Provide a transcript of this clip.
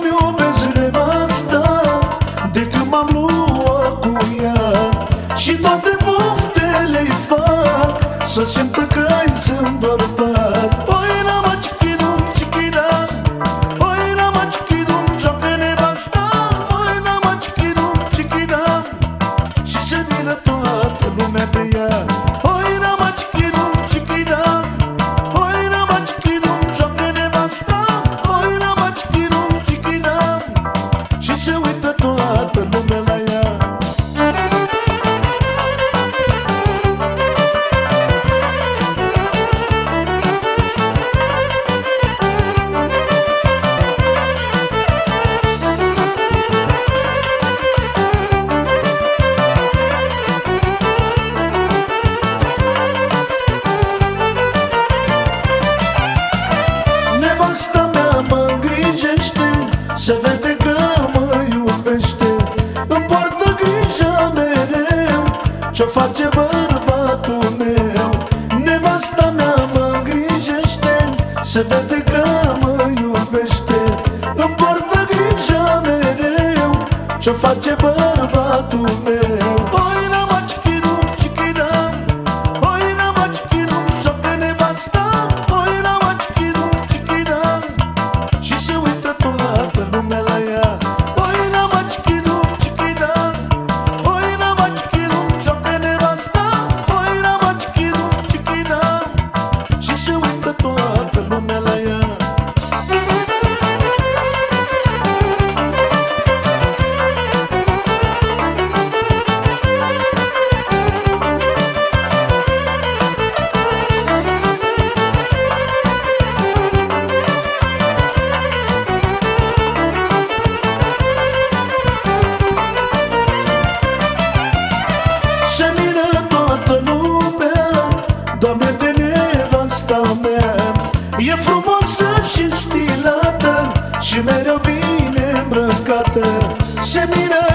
să-mi De când m-am luat cu ea. Și toate poftele îi fac Să simtă că îi sunt bărbat. Oi, n-am acichidum, cichida Oi, n-am acichidum, joacă nevasta. Oi, n-am acichidum, cichida Și se miră toată lumea Ce-o face bărbatul meu? Nevasta mea mă îngrijește. Se vede E frumoasă și stilată Și mereu bine îmbrăcată. Se miră